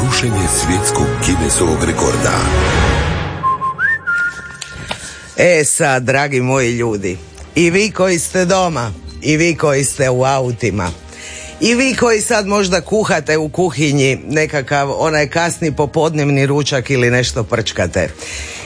Rušenje svjetskog Guinnessovog rekorda. E sad, dragi moji ljudi, i vi koji ste doma, i vi koji ste u autima, i vi koji sad možda kuhate u kuhinji nekakav onaj kasni popodnevni ručak ili nešto prčkate.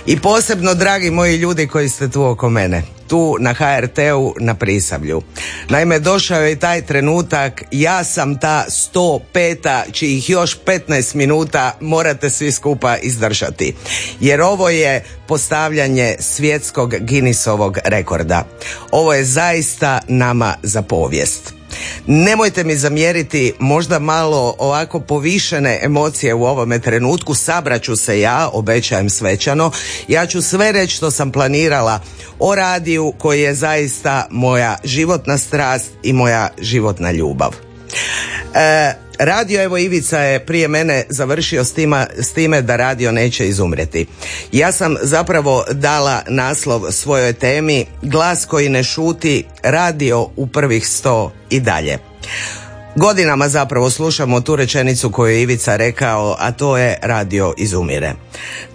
I posebno, dragi moji ljudi koji ste tu oko mene, tu na HRT-u na Prisavlju. Naime, došao je taj trenutak, ja sam ta 105 čijih još 15 minuta morate svi skupa izdržati. Jer ovo je postavljanje svjetskog Guinnessovog rekorda. Ovo je zaista nama za povijest. Nemojte mi zamjeriti možda malo ovako povišene emocije u ovome trenutku, sabraću se ja, obećajem svećano, ja ću sve reći što sam planirala o radiju koji je zaista moja životna strast i moja životna ljubav. E, radio, evo Ivica je prije mene završio s, tima, s time da radio neće izumreti. Ja sam zapravo dala naslov svojoj temi Glas koji ne šuti, radio u prvih sto i dalje. Godinama zapravo slušamo tu rečenicu koju je Ivica rekao, a to je radio izumire.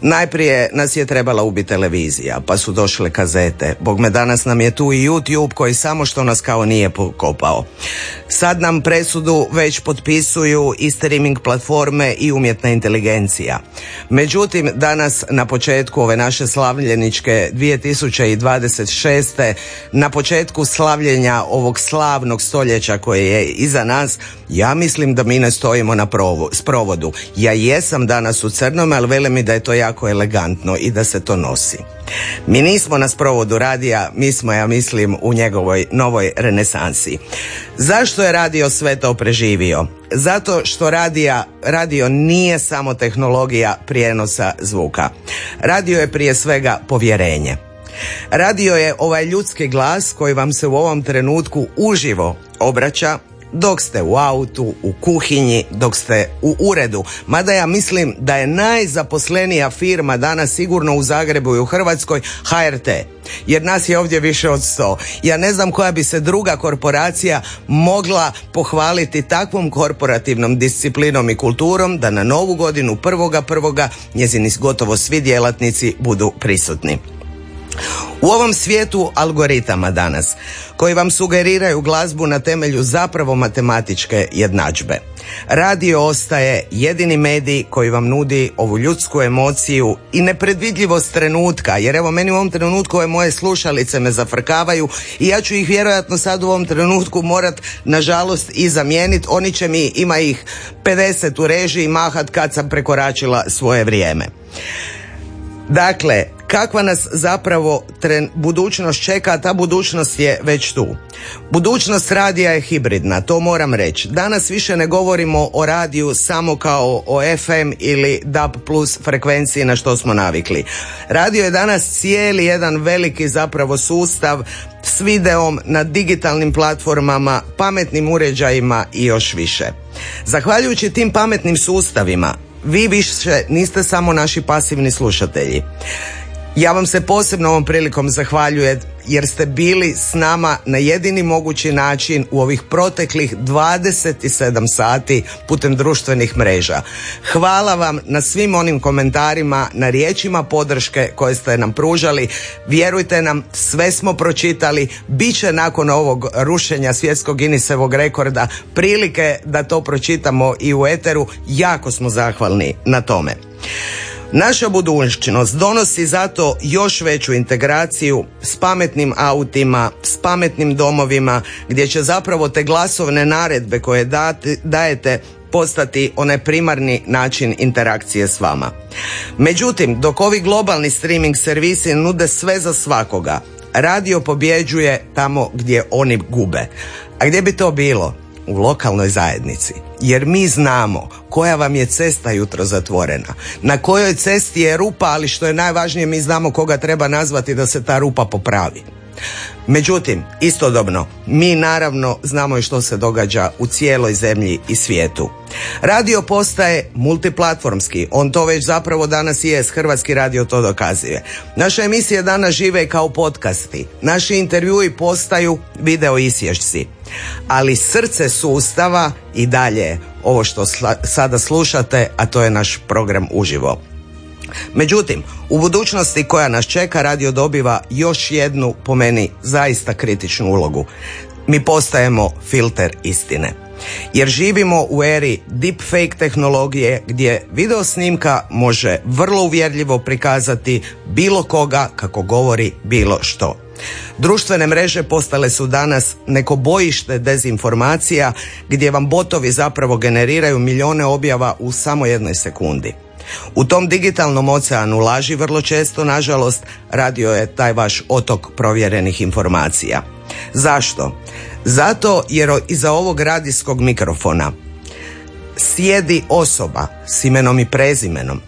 Najprije nas je trebala ubiti televizija, pa su došle kazete. Bog me danas nam je tu i YouTube koji samo što nas kao nije pokopao. Sad nam presudu već potpisuju i streaming platforme i umjetna inteligencija. Međutim, danas na početku ove naše slavljeničke 2026. na početku slavljenja ovog slavnog stoljeća koje je iza nas, ja mislim da mi ne stojimo na provu, sprovodu. Ja jesam danas u crnom, ali vele mi je to jako elegantno i da se to nosi. Mi nismo na sprovodu radija, mi smo, ja mislim, u njegovoj novoj renesansi. Zašto je radio sve to preživio? Zato što radija, radio nije samo tehnologija prijenosa zvuka. Radio je prije svega povjerenje. Radio je ovaj ljudski glas koji vam se u ovom trenutku uživo obraća dok ste u autu, u kuhinji, dok ste u uredu. Mada ja mislim da je najzaposlenija firma danas sigurno u Zagrebu i u Hrvatskoj HRT. Jer nas je ovdje više od sto. Ja ne znam koja bi se druga korporacija mogla pohvaliti takvom korporativnom disciplinom i kulturom da na novu godinu prvoga prvoga njezini gotovo svi djelatnici budu prisutni. U ovom svijetu algoritama danas, koji vam sugeriraju glazbu na temelju zapravo matematičke jednadžbe. Radio ostaje jedini medij koji vam nudi ovu ljudsku emociju i nepredvidljivost trenutka, jer evo meni u ovom trenutku ove moje slušalice me zafrkavaju i ja ću ih vjerojatno sad u ovom trenutku morat nažalost i zamijeniti. Oni će mi, ima ih 50 u režiji mahat kad sam prekoračila svoje vrijeme. Dakle, kakva nas zapravo tren, budućnost čeka, a ta budućnost je već tu. Budućnost radija je hibridna, to moram reći. Danas više ne govorimo o radiju samo kao o FM ili DAB plus frekvenciji na što smo navikli. Radio je danas cijeli jedan veliki zapravo sustav s videom na digitalnim platformama, pametnim uređajima i još više. Zahvaljujući tim pametnim sustavima, vi više niste samo naši pasivni slušatelji. Ja vam se posebno ovom prilikom zahvaljujem jer ste bili s nama na jedini mogući način u ovih proteklih 27 sati putem društvenih mreža. Hvala vam na svim onim komentarima, na riječima podrške koje ste nam pružali. Vjerujte nam, sve smo pročitali. Biće nakon ovog rušenja svjetskog Guinnessovog rekorda prilike da to pročitamo i u eteru. Jako smo zahvalni na tome. Naša budućnost donosi zato još veću integraciju s pametnim autima, s pametnim domovima, gdje će zapravo te glasovne naredbe koje dajete postati onaj primarni način interakcije s vama. Međutim, dok ovi globalni streaming servisi nude sve za svakoga, radio pobjeđuje tamo gdje oni gube. A gdje bi to bilo? U lokalnoj zajednici. Jer mi znamo koja vam je cesta jutro zatvorena. Na kojoj cesti je rupa, ali što je najvažnije mi znamo koga treba nazvati da se ta rupa popravi. Međutim, istodobno, mi naravno znamo i što se događa u cijeloj zemlji i svijetu. Radio postaje multiplatformski, on to već zapravo danas je, Hrvatski radio to dokazuje. Naše emisije danas žive kao podcasti, naši intervjui postaju video isješci. Ali srce sustava i dalje ovo što sada slušate, a to je naš program uživo. Međutim, u budućnosti koja nas čeka radio dobiva još jednu, po meni, zaista kritičnu ulogu. Mi postajemo filter istine. Jer živimo u eri deepfake tehnologije gdje video snimka može vrlo uvjerljivo prikazati bilo koga kako govori bilo što. Društvene mreže postale su danas neko bojište dezinformacija gdje vam botovi zapravo generiraju milijone objava u samo jednoj sekundi. U tom digitalnom oceanu laži vrlo često, nažalost, radio je taj vaš otok provjerenih informacija. Zašto? Zato jer iza ovog radijskog mikrofona sjedi osoba s imenom i prezimenom.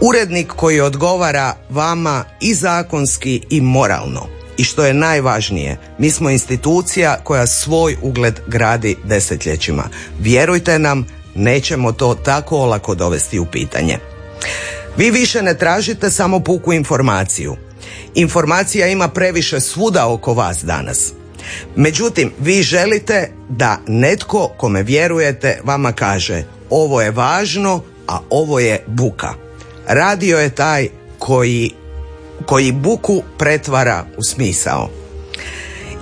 Urednik koji odgovara vama i zakonski i moralno. I što je najvažnije, mi smo institucija koja svoj ugled gradi desetljećima. Vjerujte nam, nećemo to tako olako dovesti u pitanje. Vi više ne tražite samo puku informaciju. Informacija ima previše svuda oko vas danas. Međutim, vi želite da netko kome vjerujete vama kaže ovo je važno, a ovo je buka. Radio je taj koji, koji buku pretvara u smisao.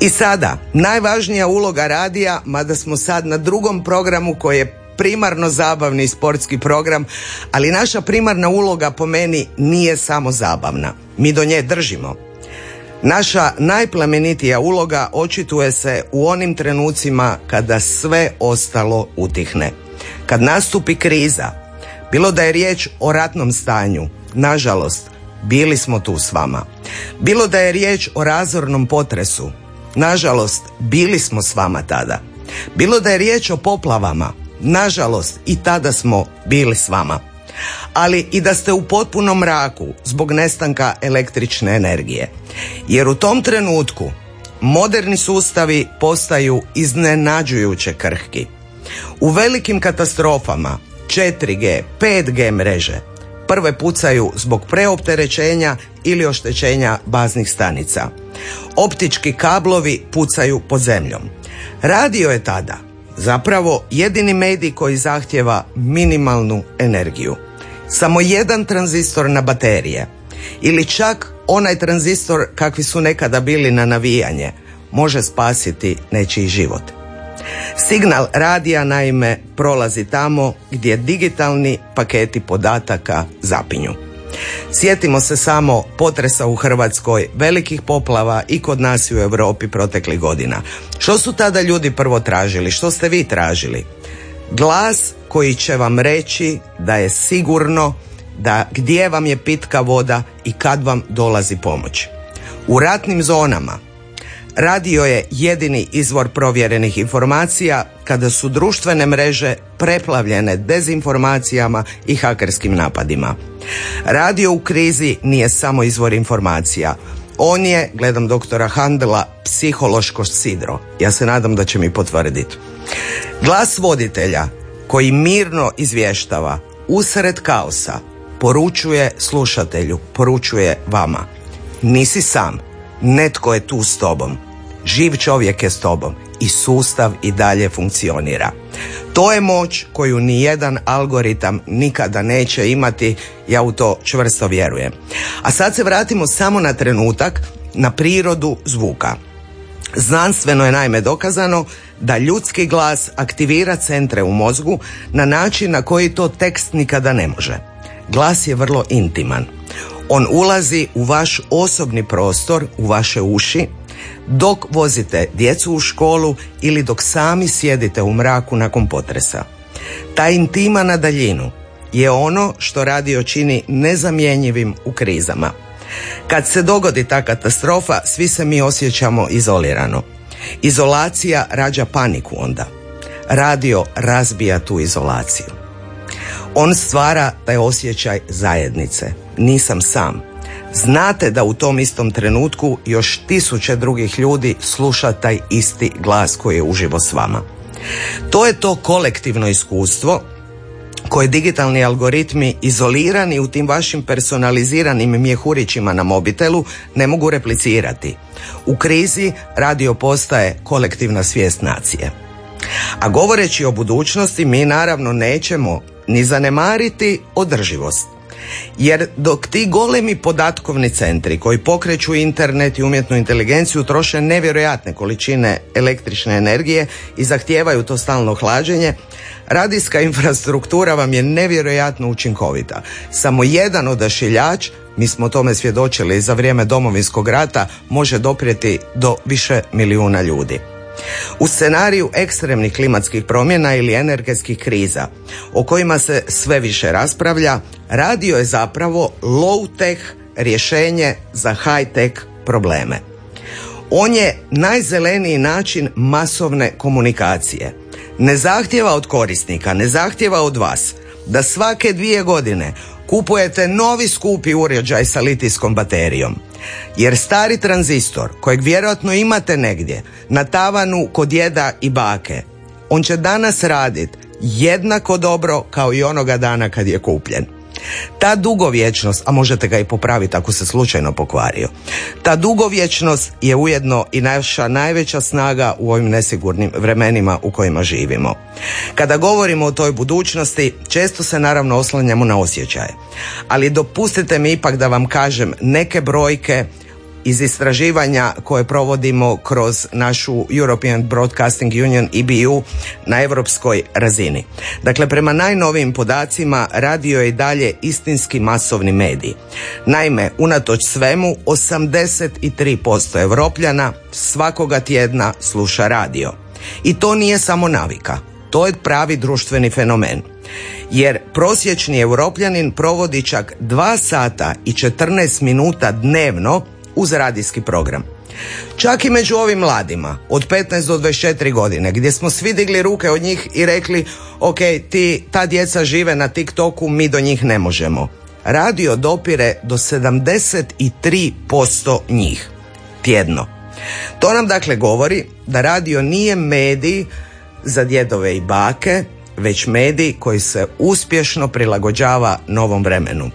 I sada, najvažnija uloga radija, mada smo sad na drugom programu koji je primarno zabavni sportski program, ali naša primarna uloga po meni nije samo zabavna. Mi do nje držimo. Naša najplemenitija uloga očituje se u onim trenucima kada sve ostalo utihne. Kad nastupi kriza, bilo da je riječ o ratnom stanju, nažalost, bili smo tu s vama. Bilo da je riječ o razornom potresu, nažalost, bili smo s vama tada. Bilo da je riječ o poplavama, Nažalost, i tada smo bili s vama. Ali i da ste u potpunom mraku zbog nestanka električne energije. Jer u tom trenutku moderni sustavi postaju iznenađujuće krhki. U velikim katastrofama 4G, 5G mreže prve pucaju zbog preopterećenja ili oštećenja baznih stanica. Optički kablovi pucaju pod zemljom. Radio je tada zapravo jedini medij koji zahtjeva minimalnu energiju. Samo jedan tranzistor na baterije ili čak onaj tranzistor kakvi su nekada bili na navijanje može spasiti nečiji život. Signal radija naime prolazi tamo gdje digitalni paketi podataka zapinju. Sjetimo se samo potresa u Hrvatskoj, velikih poplava i kod nas i u Europi proteklih godina. Što su tada ljudi prvo tražili? Što ste vi tražili? Glas koji će vam reći da je sigurno da gdje vam je pitka voda i kad vam dolazi pomoć. U ratnim zonama Radio je jedini izvor provjerenih informacija kada su društvene mreže preplavljene dezinformacijama i hakerskim napadima. Radio u krizi nije samo izvor informacija. On je, gledam doktora Handela, psihološko sidro. Ja se nadam da će mi potvrditi. Glas voditelja koji mirno izvještava usred kaosa poručuje slušatelju, poručuje vama. Nisi sam, netko je tu s tobom. Živ čovjek je s tobom i sustav i dalje funkcionira. To je moć koju ni jedan algoritam nikada neće imati, ja u to čvrsto vjerujem. A sad se vratimo samo na trenutak na prirodu zvuka. Znanstveno je naime dokazano da ljudski glas aktivira centre u mozgu na način na koji to tekst nikada ne može. Glas je vrlo intiman. On ulazi u vaš osobni prostor, u vaše uši, dok vozite djecu u školu ili dok sami sjedite u mraku nakon potresa. Ta intima na daljinu je ono što radio čini nezamjenjivim u krizama. Kad se dogodi ta katastrofa, svi se mi osjećamo izolirano. Izolacija rađa paniku onda. Radio razbija tu izolaciju. On stvara taj osjećaj zajednice. Nisam sam. Znate da u tom istom trenutku još tisuće drugih ljudi sluša taj isti glas koji je uživo s vama. To je to kolektivno iskustvo koje digitalni algoritmi izolirani u tim vašim personaliziranim mjehurićima na mobitelu ne mogu replicirati. U krizi radio postaje kolektivna svijest nacije. A govoreći o budućnosti mi naravno nećemo ni zanemariti održivost. Jer dok ti golemi podatkovni centri koji pokreću internet i umjetnu inteligenciju troše nevjerojatne količine električne energije i zahtijevaju to stalno hlađenje, radijska infrastruktura vam je nevjerojatno učinkovita. Samo jedan odašiljač, mi smo tome svjedočili za vrijeme domovinskog rata, može doprijeti do više milijuna ljudi. U scenariju ekstremnih klimatskih promjena ili energetskih kriza, o kojima se sve više raspravlja, radio je zapravo low-tech rješenje za high-tech probleme. On je najzeleniji način masovne komunikacije. Ne zahtjeva od korisnika, ne zahtjeva od vas da svake dvije godine kupujete novi skupi uređaj sa litijskom baterijom. Jer stari tranzistor, kojeg vjerojatno imate negdje, na tavanu kod djeda i bake, on će danas radit jednako dobro kao i onoga dana kad je kupljen. Ta dugovječnost, a možete ga i popraviti ako se slučajno pokvario, ta dugovječnost je ujedno i naša najveća snaga u ovim nesigurnim vremenima u kojima živimo. Kada govorimo o toj budućnosti, često se naravno oslanjamo na osjećaje. Ali dopustite mi ipak da vam kažem neke brojke iz istraživanja koje provodimo kroz našu European Broadcasting Union EBU na europskoj razini. Dakle, prema najnovijim podacima radio je i dalje istinski masovni medij. Naime, unatoč svemu 83% Evropljana svakoga tjedna sluša radio. I to nije samo navika, to je pravi društveni fenomen jer prosječni europljanin provodi čak 2 sata i 14 minuta dnevno uz radijski program. Čak i među ovim mladima od 15 do 24 godine gdje smo svi digli ruke od njih i rekli ok, ti, ta djeca žive na TikToku, mi do njih ne možemo. Radio dopire do 73% njih tjedno. To nam dakle govori da radio nije medij za djedove i bake, već medij koji se uspješno prilagođava novom vremenu.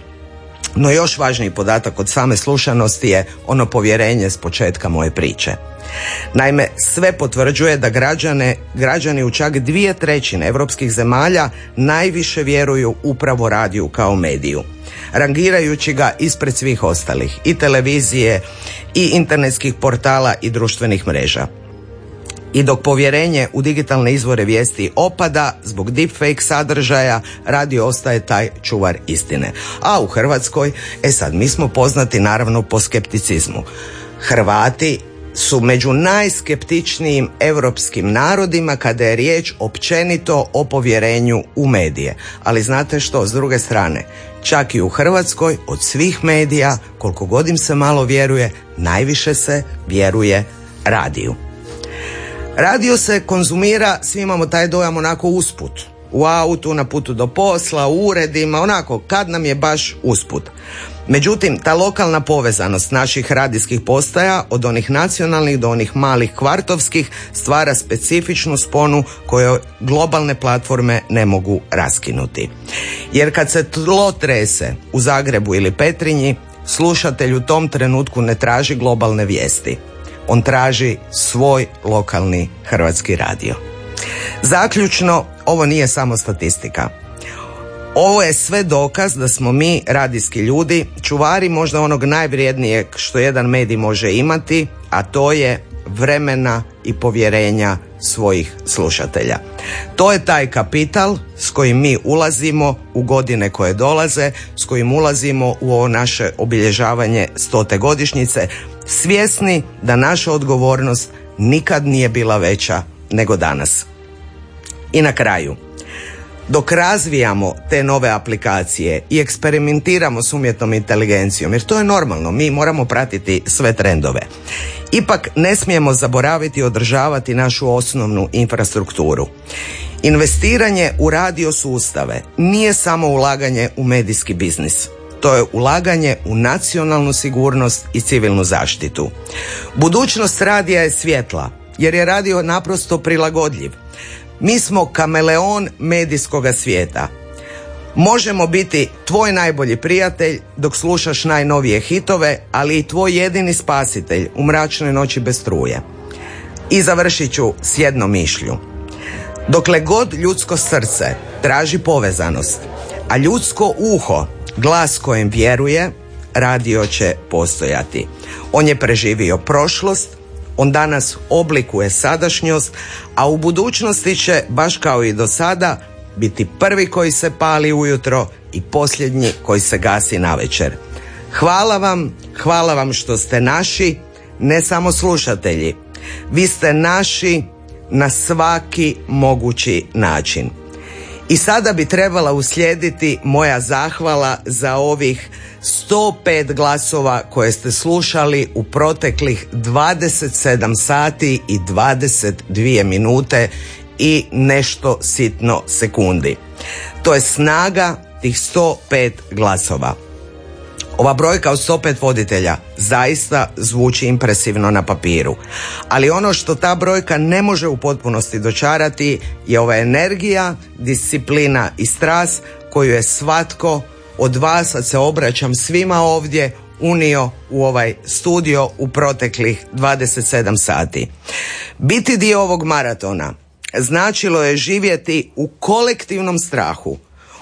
No još važniji podatak od same slušanosti je ono povjerenje s početka moje priče. Naime, sve potvrđuje da građane, građani u čak dvije trećine europskih zemalja najviše vjeruju upravo radiju kao mediju, rangirajući ga ispred svih ostalih i televizije i internetskih portala i društvenih mreža. I dok povjerenje u digitalne izvore vijesti opada zbog deepfake sadržaja, radio ostaje taj čuvar istine. A u Hrvatskoj, e sad, mi smo poznati naravno po skepticizmu. Hrvati su među najskeptičnijim europskim narodima kada je riječ općenito o povjerenju u medije. Ali znate što, s druge strane, čak i u Hrvatskoj od svih medija, koliko god im se malo vjeruje, najviše se vjeruje radiju. Radio se konzumira, svi imamo taj dojam onako usput. U autu, na putu do posla, u uredima, onako kad nam je baš usput. Međutim, ta lokalna povezanost naših radijskih postaja od onih nacionalnih do onih malih kvartovskih stvara specifičnu sponu koju globalne platforme ne mogu raskinuti. Jer kad se tlo trese u Zagrebu ili Petrinji, slušatelj u tom trenutku ne traži globalne vijesti on traži svoj lokalni hrvatski radio. Zaključno, ovo nije samo statistika. Ovo je sve dokaz da smo mi, radijski ljudi, čuvari možda onog najvrijednijeg što jedan medij može imati, a to je vremena i povjerenja svojih slušatelja. To je taj kapital s kojim mi ulazimo u godine koje dolaze, s kojim ulazimo u ovo naše obilježavanje stote godišnjice, svjesni da naša odgovornost nikad nije bila veća nego danas. I na kraju, dok razvijamo te nove aplikacije i eksperimentiramo s umjetnom inteligencijom, jer to je normalno, mi moramo pratiti sve trendove. Ipak ne smijemo zaboraviti održavati našu osnovnu infrastrukturu. Investiranje u radio sustave nije samo ulaganje u medijski biznis. To je ulaganje u nacionalnu sigurnost i civilnu zaštitu. Budućnost radija je svjetla, jer je radio naprosto prilagodljiv. Mi smo kameleon medijskoga svijeta. Možemo biti tvoj najbolji prijatelj dok slušaš najnovije hitove, ali i tvoj jedini spasitelj u mračnoj noći bez struje. I završit ću s jednom mišlju. Dokle god ljudsko srce traži povezanost, a ljudsko uho glas kojem vjeruje, radio će postojati. On je preživio prošlost, on danas oblikuje sadašnjost, a u budućnosti će, baš kao i do sada, biti prvi koji se pali ujutro i posljednji koji se gasi na večer. Hvala vam, hvala vam što ste naši, ne samo slušatelji. Vi ste naši na svaki mogući način. I sada bi trebala uslijediti moja zahvala za ovih 105 glasova koje ste slušali u proteklih 27 sati i 22 minute i nešto sitno sekundi. To je snaga tih 105 glasova. Ova brojka od 105 voditelja zaista zvuči impresivno na papiru, ali ono što ta brojka ne može u potpunosti dočarati je ova energija, disciplina i stras koju je svatko od vas, a se obraćam svima ovdje, unio u ovaj studio u proteklih 27 sati. Biti dio ovog maratona značilo je živjeti u kolektivnom strahu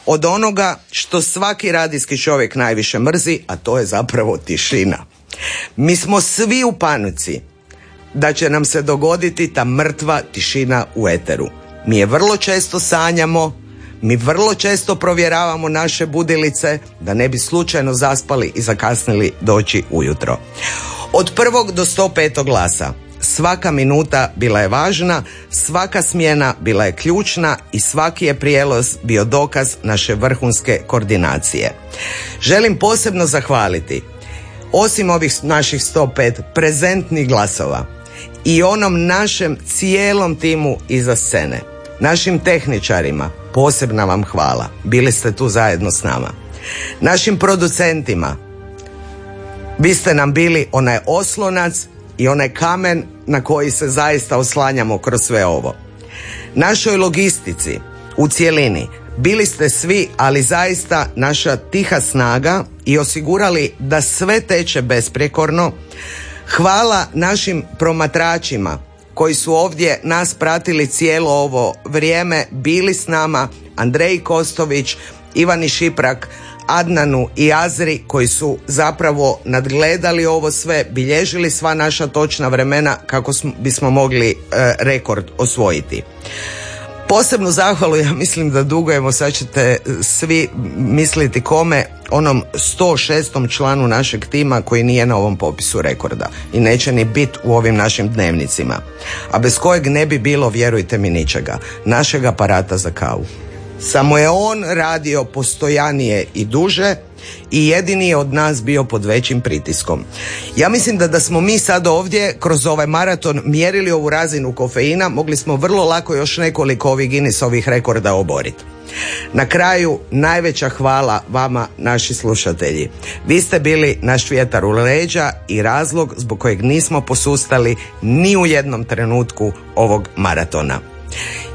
od onoga što svaki radijski čovjek najviše mrzi, a to je zapravo tišina. Mi smo svi u panici da će nam se dogoditi ta mrtva tišina u eteru. Mi je vrlo često sanjamo, mi vrlo često provjeravamo naše budilice da ne bi slučajno zaspali i zakasnili doći ujutro. Od prvog do 105. glasa Svaka minuta bila je važna, svaka smjena bila je ključna i svaki je prijeloz bio dokaz naše vrhunske koordinacije. Želim posebno zahvaliti osim ovih naših 105 prezentnih glasova i onom našem cijelom timu iza scene, našim tehničarima, posebna vam hvala, bili ste tu zajedno s nama. Našim producentima, vi ste nam bili onaj oslonac i onaj kamen na koji se zaista oslanjamo kroz sve ovo. Našoj logistici u cjelini bili ste svi, ali zaista naša tiha snaga i osigurali da sve teče besprekorno. Hvala našim promatračima koji su ovdje nas pratili cijelo ovo vrijeme, bili s nama Andrej Kostović, Ivani Šiprak, Adnanu i Azri koji su zapravo nadgledali ovo sve, bilježili sva naša točna vremena kako bismo mogli e, rekord osvojiti. Posebnu zahvalu ja mislim da dugujemo, sad ćete svi misliti kome, onom 106. članu našeg tima koji nije na ovom popisu rekorda i neće ni biti u ovim našim dnevnicima, a bez kojeg ne bi bilo, vjerujte mi, ničega, našeg aparata za kavu. Samo je on radio postojanije i duže i jedini je od nas bio pod većim pritiskom. Ja mislim da da smo mi sad ovdje kroz ovaj maraton mjerili ovu razinu kofeina, mogli smo vrlo lako još nekoliko ovih Guinnessovih rekorda oboriti. Na kraju najveća hvala vama naši slušatelji. Vi ste bili naš vjetar u leđa i razlog zbog kojeg nismo posustali ni u jednom trenutku ovog maratona.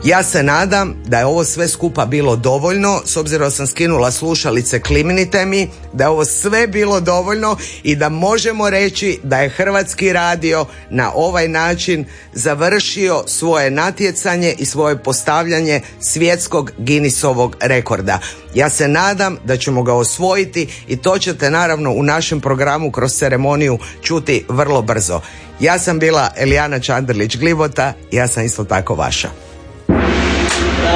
Ja se nadam da je ovo sve skupa bilo dovoljno, s obzirom sam skinula slušalice kliminite mi, da je ovo sve bilo dovoljno i da možemo reći da je Hrvatski radio na ovaj način završio svoje natjecanje i svoje postavljanje svjetskog Guinnessovog rekorda. Ja se nadam da ćemo ga osvojiti i to ćete naravno u našem programu kroz ceremoniju čuti vrlo brzo. Ja sam bila Elijana Čandrlić Glibota, ja sam isto tako vaša.